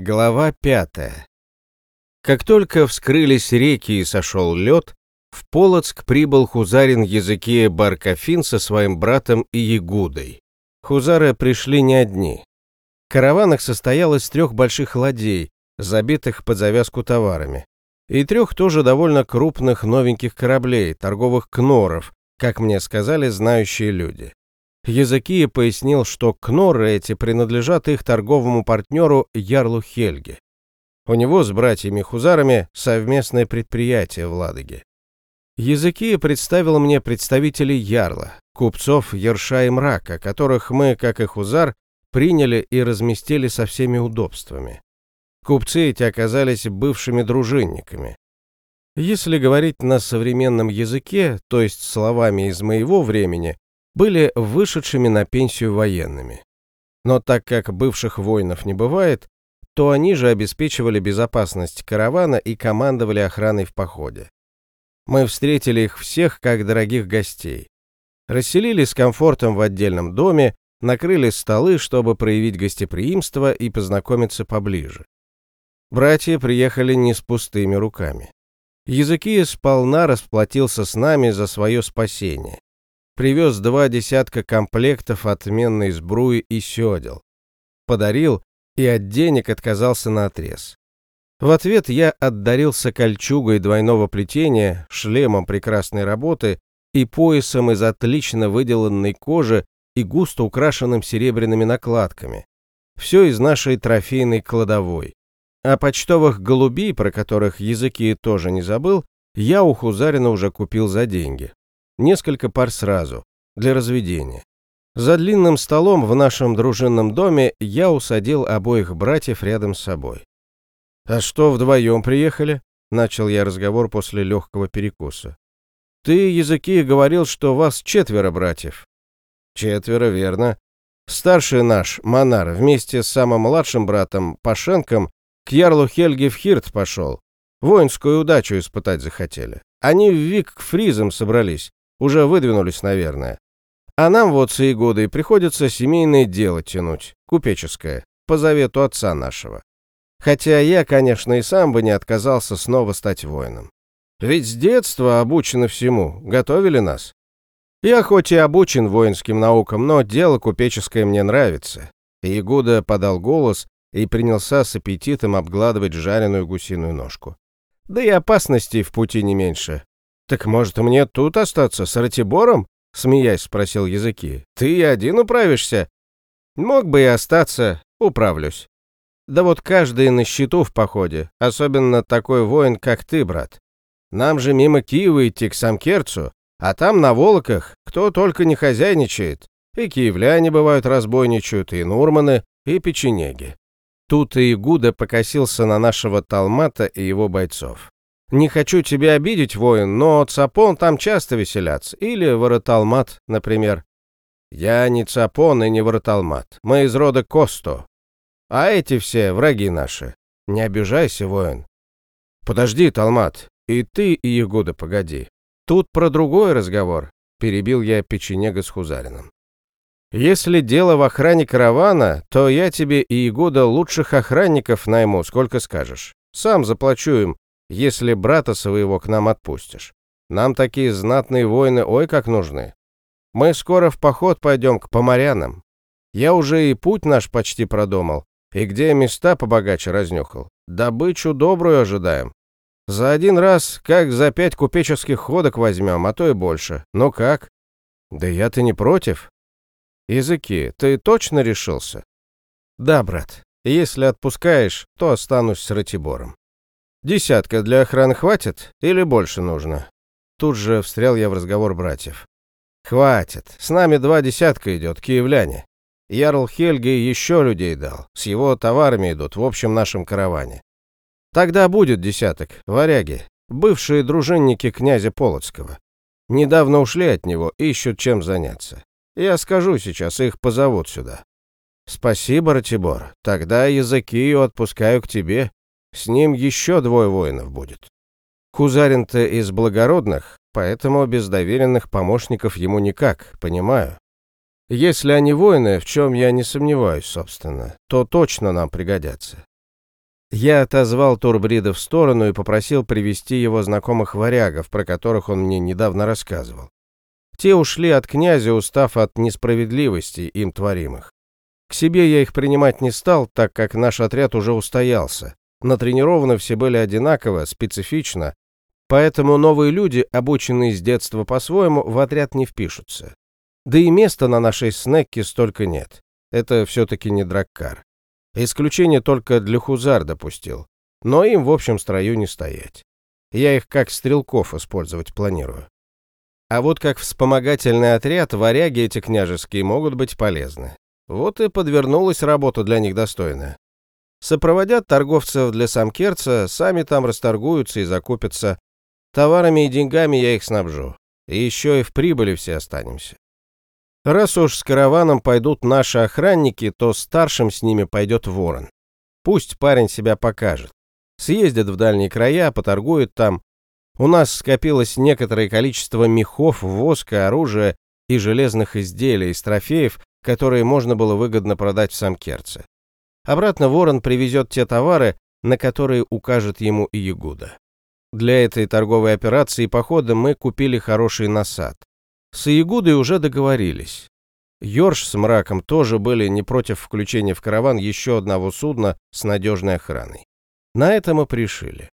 Глава пятая. Как только вскрылись реки и сошел лед, в Полоцк прибыл хузарин Языкия Баркафин со своим братом и Ягудой. Хузары пришли не одни. Караван их состоял из трех больших ладей, забитых под завязку товарами, и трех тоже довольно крупных новеньких кораблей, торговых кноров, как мне сказали знающие люди. Языкия пояснил, что кноры эти принадлежат их торговому партнеру Ярлу Хельге. У него с братьями-хузарами совместное предприятие в Ладоге. Языкия представил мне представителей Ярла, купцов Ерша и Мрака, которых мы, как и хузар, приняли и разместили со всеми удобствами. Купцы эти оказались бывшими дружинниками. Если говорить на современном языке, то есть словами из моего времени, были вышедшими на пенсию военными. Но так как бывших воинов не бывает, то они же обеспечивали безопасность каравана и командовали охраной в походе. Мы встретили их всех как дорогих гостей. Расселили с комфортом в отдельном доме, накрыли столы, чтобы проявить гостеприимство и познакомиться поближе. Братья приехали не с пустыми руками. Языки сполна расплатился с нами за свое спасение привез два десятка комплектов отменной сбруи и седел. Подарил и от денег отказался на отрез. В ответ я отдарился кольчугой двойного плетения, шлемом прекрасной работы и поясом из отлично выделанной кожи и густо украшенным серебряными накладками. Все из нашей трофейной кладовой. А почтовых голубей, про которых языки тоже не забыл, я у Хузарина уже купил за деньги несколько пар сразу, для разведения. За длинным столом в нашем дружинном доме я усадил обоих братьев рядом с собой. «А что, вдвоем приехали?» — начал я разговор после легкого перекуса. «Ты, языки, говорил, что вас четверо братьев». «Четверо, верно. Старший наш, Монар, вместе с самым младшим братом, Пашенком, к Ярлу Хельге в Хирт пошел. Воинскую удачу испытать захотели. Они в Вик к фризам собрались. Уже выдвинулись, наверное. А нам вот сии годы приходится семейное дело тянуть, купеческое, по завету отца нашего. Хотя я, конечно, и сам бы не отказался снова стать воином. Ведь с детства обучены всему, готовили нас. Я хоть и обучен воинским наукам, но дело купеческое мне нравится. И Игуда подал голос и принялся с аппетитом обгладывать жареную гусиную ножку. Да и опасностей в пути не меньше. «Так, может, мне тут остаться с Ратибором?» — смеясь спросил языки. «Ты один управишься?» «Мог бы и остаться, управлюсь. Да вот каждый на счету в походе, особенно такой воин, как ты, брат. Нам же мимо Киева идти к Самкерцу, а там на Волоках кто только не хозяйничает. И киевляне бывают разбойничают, и нурманы, и печенеги». Тут и Гуда покосился на нашего Талмата и его бойцов. Не хочу тебя обидеть, воин, но Цапон там часто веселятся. Или Вороталмат, например. Я не Цапон и не Вороталмат. Мы из рода Косто. А эти все враги наши. Не обижайся, воин. Подожди, Талмат. И ты, и Ягуда, погоди. Тут про другой разговор. Перебил я печенега с Хузарином. Если дело в охране каравана, то я тебе и Ягуда лучших охранников найму, сколько скажешь. Сам заплачу им, если брата своего к нам отпустишь. Нам такие знатные воины ой как нужны. Мы скоро в поход пойдем к поморянам. Я уже и путь наш почти продумал, и где места побогаче разнюхал. Добычу добрую ожидаем. За один раз, как за пять купеческих ходок возьмем, а то и больше. Ну как? Да я-то не против. Языки, ты точно решился? Да, брат. Если отпускаешь, то останусь с Ратибором. Десятка для охраны хватит или больше нужно? Тут же встрял я в разговор братьев. Хватит. С нами два десятка идет, киевляне. Ярл Хельге еще людей дал. С его товарами идут в общем нашем караване. Тогда будет десяток, варяги, бывшие дружинники князя Полоцкого. Недавно ушли от него, ищут чем заняться. Я скажу сейчас, их позовут сюда. Спасибо, Ратибор. Тогда языки отпускаю к тебе. С ним еще двое воинов будет. Хузарин-то из благородных, поэтому без доверенных помощников ему никак, понимаю. Если они воины, в чем я не сомневаюсь, собственно, то точно нам пригодятся. Я отозвал Турбрида в сторону и попросил привести его знакомых варягов, про которых он мне недавно рассказывал. Те ушли от князя, устав от несправедливости им творимых. К себе я их принимать не стал, так как наш отряд уже устоялся. Натренированы все были одинаково, специфично, поэтому новые люди, обученные с детства по-своему, в отряд не впишутся. Да и места на нашей снекке столько нет. Это все-таки не драккар. Исключение только для хузар допустил, но им в общем строю не стоять. Я их как стрелков использовать планирую. А вот как вспомогательный отряд варяги эти княжеские могут быть полезны. Вот и подвернулась работа для них достойная. Сопроводят торговцев для самкерца, сами там расторгуются и закупятся. Товарами и деньгами я их снабжу. И еще и в прибыли все останемся. Раз уж с караваном пойдут наши охранники, то старшим с ними пойдет ворон. Пусть парень себя покажет. Съездит в дальние края, поторгует там, у нас скопилось некоторое количество мехов, воска, оружия и железных изделий из трофеев, которые можно было выгодно продать в Самкерце. Обратно Ворон привезет те товары, на которые укажет ему и Ягуда. Для этой торговой операции и похода мы купили хороший насад. С Ягудой уже договорились. Йорш с Мраком тоже были не против включения в караван еще одного судна с надежной охраной. На это мы пришили.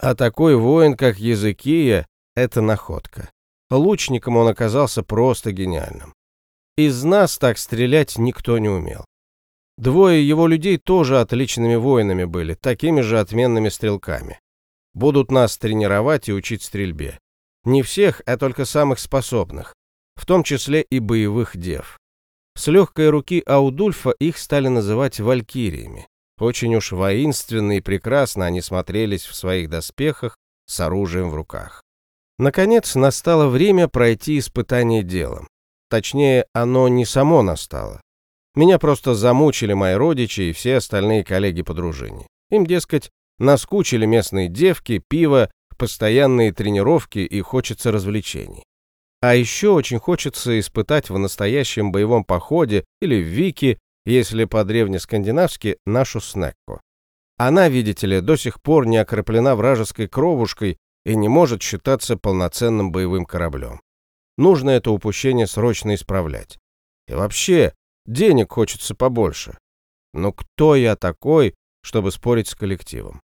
А такой воин, как Языкия, это находка. Лучником он оказался просто гениальным. Из нас так стрелять никто не умел. Двое его людей тоже отличными воинами были, такими же отменными стрелками. Будут нас тренировать и учить стрельбе. Не всех, а только самых способных, в том числе и боевых дев. С легкой руки Аудульфа их стали называть валькириями. Очень уж воинственно и прекрасно они смотрелись в своих доспехах с оружием в руках. Наконец настало время пройти испытание делом. Точнее, оно не само настало. Меня просто замучили мои родичи и все остальные коллеги по дружине. Им, дескать, наскучили местные девки, пиво, постоянные тренировки и хочется развлечений. А еще очень хочется испытать в настоящем боевом походе или в Вики если по-древнескандинавски нашу снекку. Она, видите ли, до сих пор не окроплена вражеской кровушкой и не может считаться полноценным боевым кораблем. Нужно это упущение срочно исправлять. И вообще, денег хочется побольше. Но кто я такой, чтобы спорить с коллективом?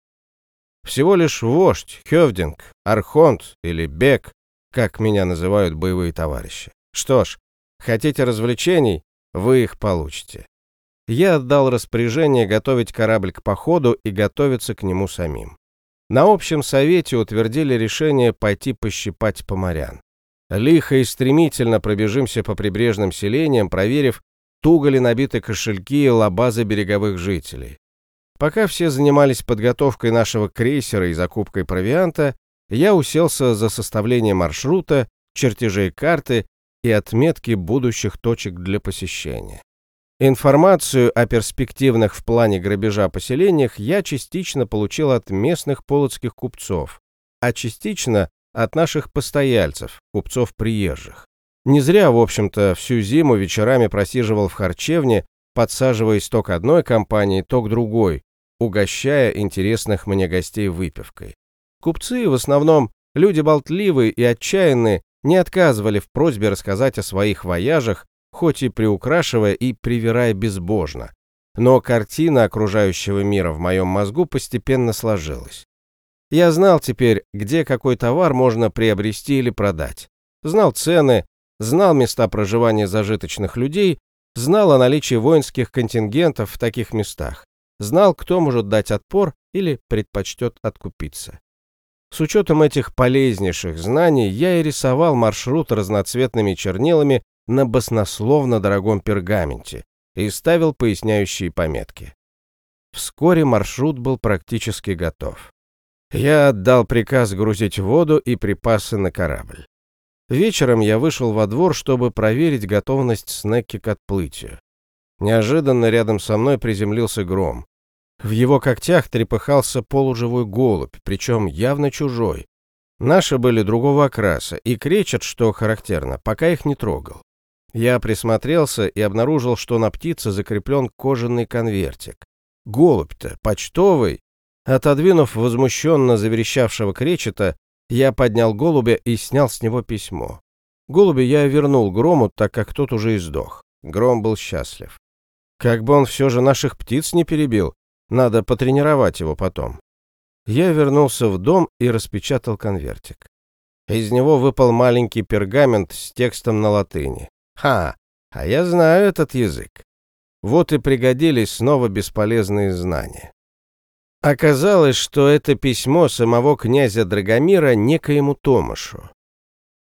Всего лишь вождь, хевдинг, архонт или бек, как меня называют боевые товарищи. Что ж, хотите развлечений, вы их получите я отдал распоряжение готовить корабль к походу и готовиться к нему самим. На общем совете утвердили решение пойти пощипать поморян. Лихо и стремительно пробежимся по прибрежным селениям, проверив, туго ли набиты кошельки и лабазы береговых жителей. Пока все занимались подготовкой нашего крейсера и закупкой провианта, я уселся за составление маршрута, чертежей карты и отметки будущих точек для посещения. Информацию о перспективных в плане грабежа поселениях я частично получил от местных полоцких купцов, а частично от наших постояльцев, купцов-приезжих. Не зря, в общем-то, всю зиму вечерами просиживал в харчевне, подсаживаясь то к одной компании, то к другой, угощая интересных мне гостей выпивкой. Купцы, в основном, люди болтливые и отчаянные, не отказывали в просьбе рассказать о своих вояжах хоть и приукрашивая и привирая безбожно. Но картина окружающего мира в моем мозгу постепенно сложилась. Я знал теперь, где какой товар можно приобрести или продать. Знал цены, знал места проживания зажиточных людей, знал о наличии воинских контингентов в таких местах, знал, кто может дать отпор или предпочтет откупиться. С учетом этих полезнейших знаний я и рисовал маршрут разноцветными чернилами на баснословно дорогом пергаменте и ставил поясняющие пометки. Вскоре маршрут был практически готов. Я отдал приказ грузить воду и припасы на корабль. Вечером я вышел во двор, чтобы проверить готовность Снекки к отплытию. Неожиданно рядом со мной приземлился гром. В его когтях трепыхался полуживой голубь, причем явно чужой. Наши были другого окраса и кречет, что характерно, пока их не трогал. Я присмотрелся и обнаружил, что на птице закреплен кожаный конвертик. Голубь-то почтовый, Отодвинув возмущенно заверещавшего кречета, я поднял голубя и снял с него письмо. Голубя я вернул Грому, так как тот уже издох. Гром был счастлив. Как бы он все же наших птиц не перебил, надо потренировать его потом. Я вернулся в дом и распечатал конвертик. Из него выпал маленький пергамент с текстом на латыни. Ха, а я знаю этот язык. Вот и пригодились снова бесполезные знания. Оказалось, что это письмо самого князя Драгомира некоему Томашу.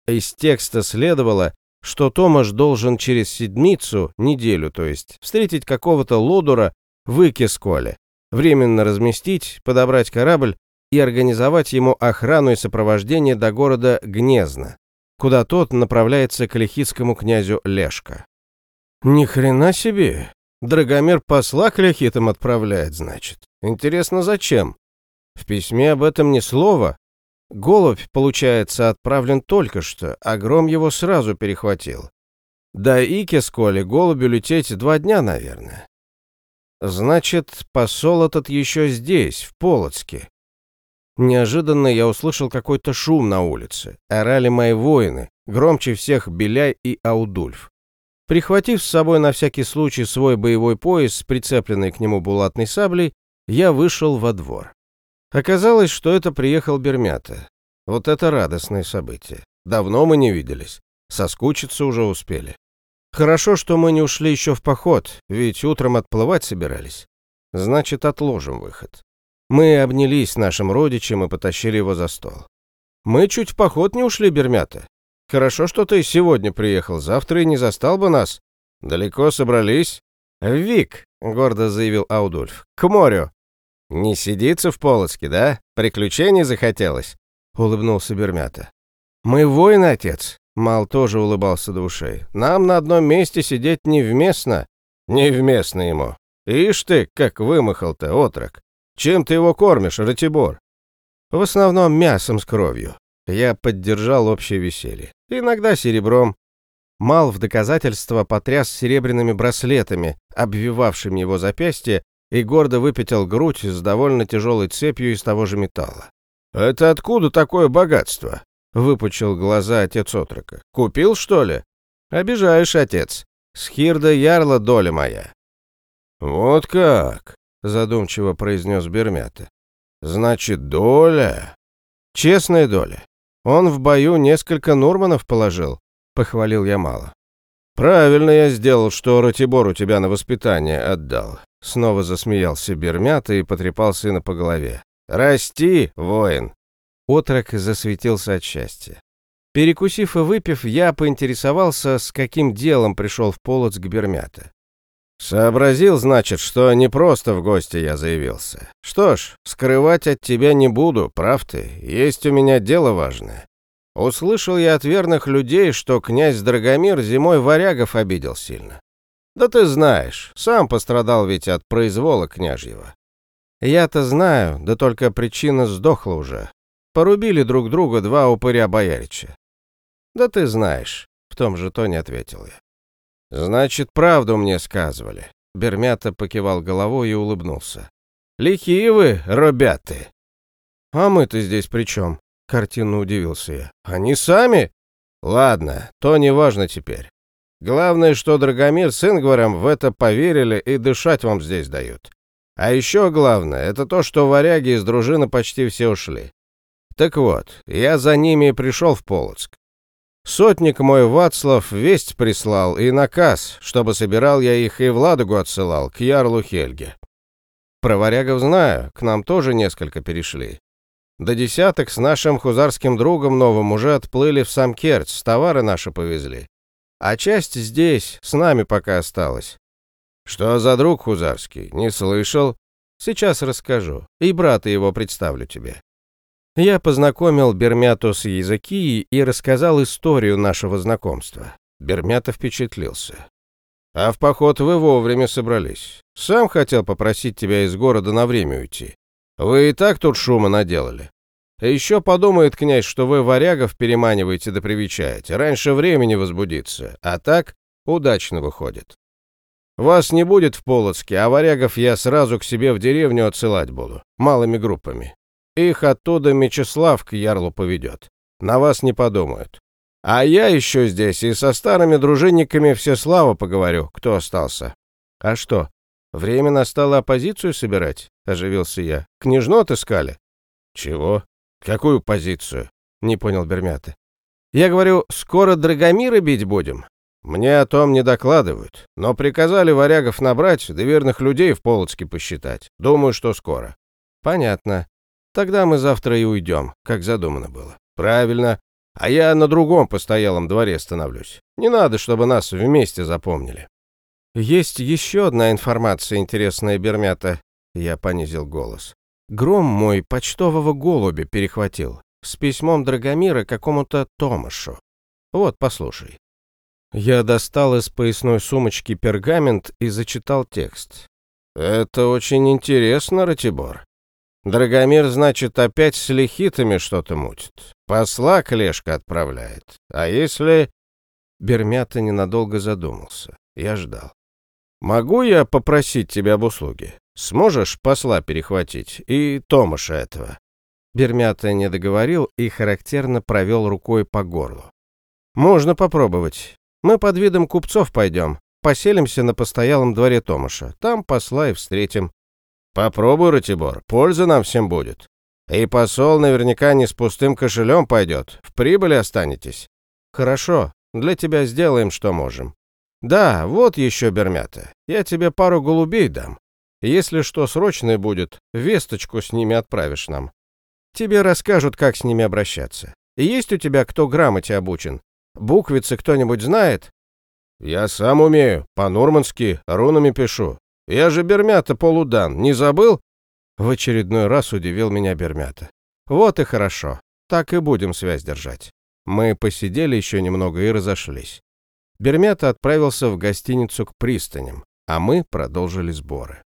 Из текста следовало, что Томаш должен через седмицу, неделю, то есть, встретить какого-то лодура в Икисколе, временно разместить, подобрать корабль и организовать ему охрану и сопровождение до города Гнезно, куда тот направляется к лихитскому князю Лешка. Ни хрена себе! Драгомир посла к лихитам отправляет, значит. Интересно, зачем? В письме об этом ни слова. Голубь, получается, отправлен только что, а гром его сразу перехватил. Да и Кесколе голубю лететь два дня, наверное. Значит, посол этот еще здесь, в Полоцке. Неожиданно я услышал какой-то шум на улице. Орали мои воины, громче всех Беляй и Аудульф. Прихватив с собой на всякий случай свой боевой пояс с прицепленной к нему булатной саблей, я вышел во двор. Оказалось, что это приехал Бермята. Вот это радостное событие. Давно мы не виделись. Соскучиться уже успели. Хорошо, что мы не ушли еще в поход, ведь утром отплывать собирались. Значит, отложим выход. Мы обнялись с нашим родичем и потащили его за стол. Мы чуть в поход не ушли, Бермята. Хорошо, что ты сегодня приехал, завтра и не застал бы нас. Далеко собрались? Вик, гордо заявил Аудульф, к морю. Не сидится в Полоцке, да? Приключений захотелось? Улыбнулся Бермята. Мы воины, отец. Мал тоже улыбался до ушей. Нам на одном месте сидеть невместно. Невместно ему. Ишь ты, как вымахал-то, отрок. Чем ты его кормишь, Ратибор? В основном мясом с кровью. Я поддержал общее веселье. Иногда серебром. Мал в доказательство потряс серебряными браслетами, обвивавшими его запястье, и гордо выпятил грудь с довольно тяжелой цепью из того же металла. «Это откуда такое богатство?» — выпучил глаза отец отрока. «Купил, что ли?» «Обижаешь, отец. С Хирда Ярла доля моя». «Вот как?» задумчиво произнес Бермята. Значит, доля? Честная доля. Он в бою несколько Нурманов положил, похвалил я мало. Правильно я сделал, что Ратибор у тебя на воспитание отдал. Снова засмеялся Бермята и потрепал сына по голове. Расти, воин. Отрок засветился от счастья. Перекусив и выпив, я поинтересовался, с каким делом пришел в Полоц к Бермята. Сообразил, значит, что не просто в гости я заявился. Что ж, скрывать от тебя не буду, прав ты, есть у меня дело важное. Услышал я от верных людей, что князь Драгомир зимой варягов обидел сильно. Да ты знаешь, сам пострадал ведь от произвола княжьего. Я-то знаю, да только причина сдохла уже. Порубили друг друга два упыря боярича. Да ты знаешь, в том же тоне ответил я. «Значит, правду мне сказывали». Бермята покивал головой и улыбнулся. «Лихие вы, ребята!» «А мы-то здесь при чем?» — картинно удивился я. «Они сами?» «Ладно, то не важно теперь. Главное, что Драгомир с Ингваром в это поверили и дышать вам здесь дают. А еще главное, это то, что варяги из дружины почти все ушли. Так вот, я за ними и пришел в Полоцк. Сотник мой Вацлав весть прислал и наказ, чтобы собирал я их и в Ладогу отсылал, к Ярлу Хельге. Про варягов знаю, к нам тоже несколько перешли. До десяток с нашим хузарским другом новым уже отплыли в сам Керц, товары наши повезли. А часть здесь, с нами пока осталась. Что за друг хузарский, не слышал? Сейчас расскажу, и брата его представлю тебе. Я познакомил Бермяту с языки и рассказал историю нашего знакомства. Бермята впечатлился. «А в поход вы вовремя собрались. Сам хотел попросить тебя из города на время уйти. Вы и так тут шума наделали. Еще подумает князь, что вы варягов переманиваете да привечаете. Раньше времени возбудиться. А так удачно выходит. Вас не будет в Полоцке, а варягов я сразу к себе в деревню отсылать буду, малыми группами. Их оттуда Мечислав к Ярлу поведет. На вас не подумают. А я еще здесь и со старыми дружинниками все слава поговорю, кто остался. А что, время настало оппозицию собирать? Оживился я. Княжну отыскали? Чего? Какую позицию? Не понял Бермята. Я говорю, скоро Драгомира бить будем. Мне о том не докладывают, но приказали варягов набрать, да верных людей в Полоцке посчитать. Думаю, что скоро. Понятно. Тогда мы завтра и уйдем, как задумано было. Правильно. А я на другом постоялом дворе становлюсь. Не надо, чтобы нас вместе запомнили. Есть еще одна информация интересная, Бермята. Я понизил голос. Гром мой почтового голубя перехватил. С письмом Драгомира какому-то Томашу. Вот, послушай. Я достал из поясной сумочки пергамент и зачитал текст. «Это очень интересно, Ратибор. Драгомир, значит, опять с лихитами что-то мутит. Посла Клешка отправляет. А если...» Бермята ненадолго задумался. Я ждал. «Могу я попросить тебя об услуге? Сможешь посла перехватить? И Томаша этого?» Бермята не договорил и характерно провел рукой по горлу. «Можно попробовать. Мы под видом купцов пойдем. Поселимся на постоялом дворе Томаша. Там посла и встретим. Попробуй, Ратибор, польза нам всем будет. И посол наверняка не с пустым кошелем пойдет. В прибыли останетесь. Хорошо, для тебя сделаем, что можем. Да, вот еще, Бермята, я тебе пару голубей дам. Если что срочное будет, весточку с ними отправишь нам. Тебе расскажут, как с ними обращаться. Есть у тебя кто грамоте обучен? Буквицы кто-нибудь знает? Я сам умею, по-нурмански, рунами пишу. Я же Бермята полудан, не забыл? В очередной раз удивил меня Бермята. Вот и хорошо, так и будем связь держать. Мы посидели еще немного и разошлись. Бермята отправился в гостиницу к пристаням, а мы продолжили сборы.